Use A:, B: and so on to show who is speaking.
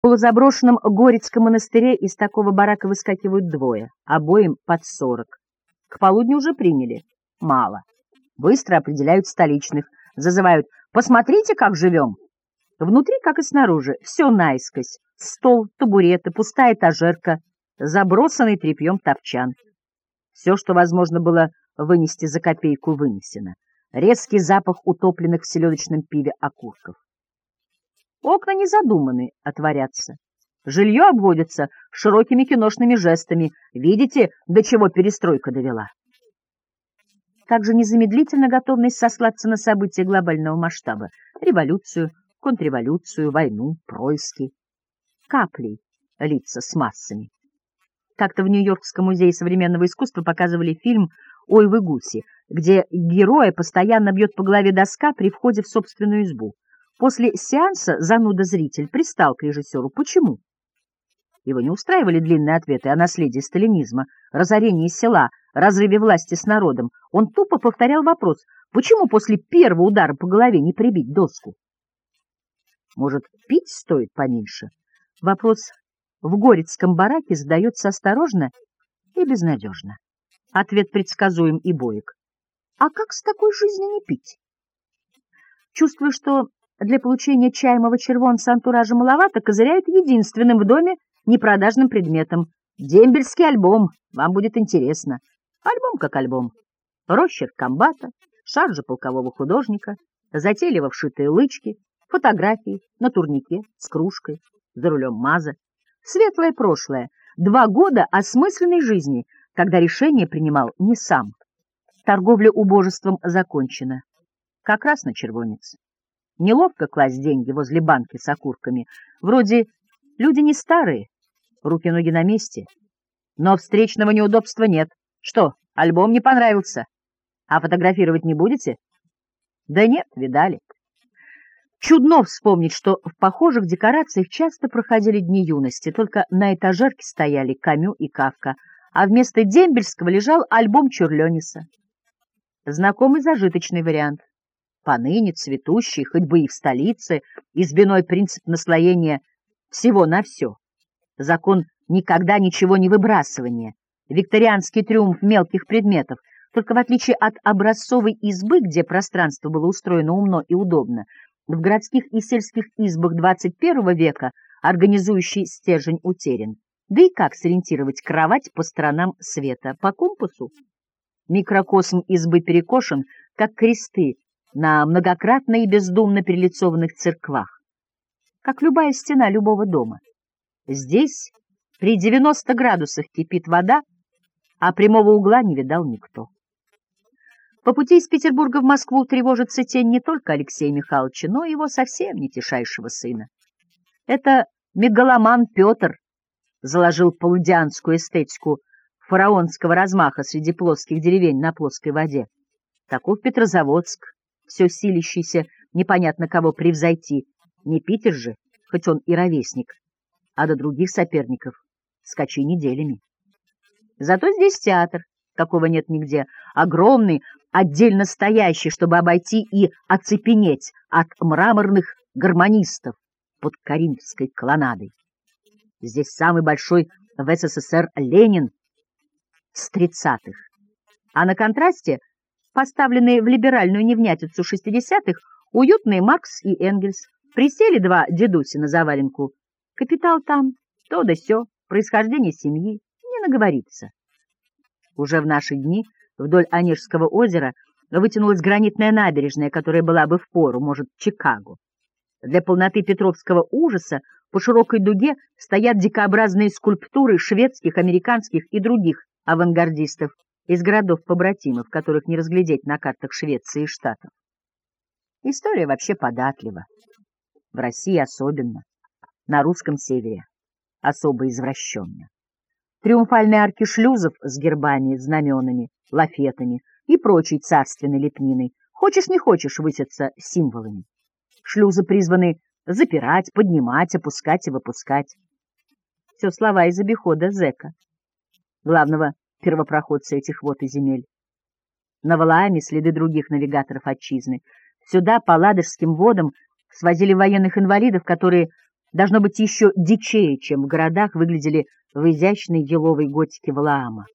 A: В полузаброшенном Горецком монастыре из такого барака выскакивают двое, обоим под сорок. К полудню уже приняли. Мало. Быстро определяют столичных, зазывают «посмотрите, как живем». Внутри, как и снаружи, все наискось. Стол, табуреты, пустая этажерка, забросанный тряпьем топчан. Все, что возможно было вынести за копейку, вынесено. Резкий запах утопленных в селедочном пиве окурков. Окна не задуманы отворяться. Жилье обводится широкими киношными жестами. Видите, до чего перестройка довела? Также незамедлительно готовность сослаться на события глобального масштаба. Революцию, контрреволюцию, войну, происки. Каплей лица с массами. Как-то в Нью-Йоркском музее современного искусства показывали фильм «Ой, вы гуси», где героя постоянно бьет по голове доска при входе в собственную избу. После сеанса зануда-зритель пристал к режиссеру. Почему? Его не устраивали длинные ответы о наследии сталинизма, разорении села, разрыве власти с народом. Он тупо повторял вопрос, почему после первого удара по голове не прибить доску? Может, пить стоит поменьше? Вопрос в Горецком бараке задается осторожно и безнадежно. Ответ предсказуем и боек. А как с такой жизнью не пить? Чувствую, что для получения чаемого червонца антуража маловато, козыряют единственным в доме непродажным предметом. Дембельский альбом, вам будет интересно. Альбом как альбом. Росчерк комбата, шаржа полкового художника, затейливо вшитые лычки, фотографии на турнике с кружкой, за рулем МАЗа. Светлое прошлое, два года осмысленной жизни, когда решение принимал не сам. Торговля убожеством закончена. Как раз на червонец. Неловко класть деньги возле банки с окурками. Вроде люди не старые, руки-ноги на месте. Но встречного неудобства нет. Что, альбом не понравился? А фотографировать не будете? Да нет, видали. Чудно вспомнить, что в похожих декорациях часто проходили дни юности, только на этажерке стояли Камю и Кавка, а вместо дембельского лежал альбом Чурлениса. Знакомый зажиточный вариант поныне цветущий, хоть бы и в столице, избиной принцип наслоения всего на все. Закон никогда ничего не выбрасывания, викторианский триумф мелких предметов, только в отличие от образцовой избы, где пространство было устроено умно и удобно, в городских и сельских избах XXI века организующий стержень утерян. Да и как сориентировать кровать по сторонам света? По компасу? Микрокосм избы перекошен, как кресты, на многократно и бездумно перелицованных церквах, как любая стена любого дома. Здесь при 90 градусах кипит вода, а прямого угла не видал никто. По пути из Петербурга в Москву тревожится тень не только Алексея Михайловича, но и его совсем не тишайшего сына. Это мегаломан Петр заложил полудианскую эстетику фараонского размаха среди плоских деревень на плоской воде. Таков Петрозаводск, все силищийся непонятно кого превзойти. Не Питер же, хоть он и ровесник, а до других соперников скачи неделями. Зато здесь театр, какого нет нигде, огромный, отдельно стоящий, чтобы обойти и оцепенеть от мраморных гармонистов под Каринфской колоннадой. Здесь самый большой в СССР Ленин с тридцатых, а на контрасте поставленные в либеральную невнятицу шестидесятых, уютные Маркс и Энгельс. Присели два дедуси на заваленку. Капитал там, то да сё, происхождение семьи, не наговорится. Уже в наши дни вдоль Онежского озера вытянулась гранитная набережная, которая была бы в пору, может, Чикаго. Для полноты петровского ужаса по широкой дуге стоят дикообразные скульптуры шведских, американских и других авангардистов, из городов-побратимов, которых не разглядеть на картах Швеции и Штатов. История вообще податлива. В России особенно. На русском севере особо извращенно. Триумфальные арки шлюзов с гербами, знаменами, лафетами и прочей царственной лепниной, хочешь не хочешь, высятся символами. Шлюзы призваны запирать, поднимать, опускать и выпускать. Все слова из обихода зэка, главного первопроходцы этих вод и земель. На Валааме следы других навигаторов отчизны. Сюда, по Ладожским водам, свозили военных инвалидов, которые должно быть еще дичее, чем в городах, выглядели в изящной еловой готике Валаама.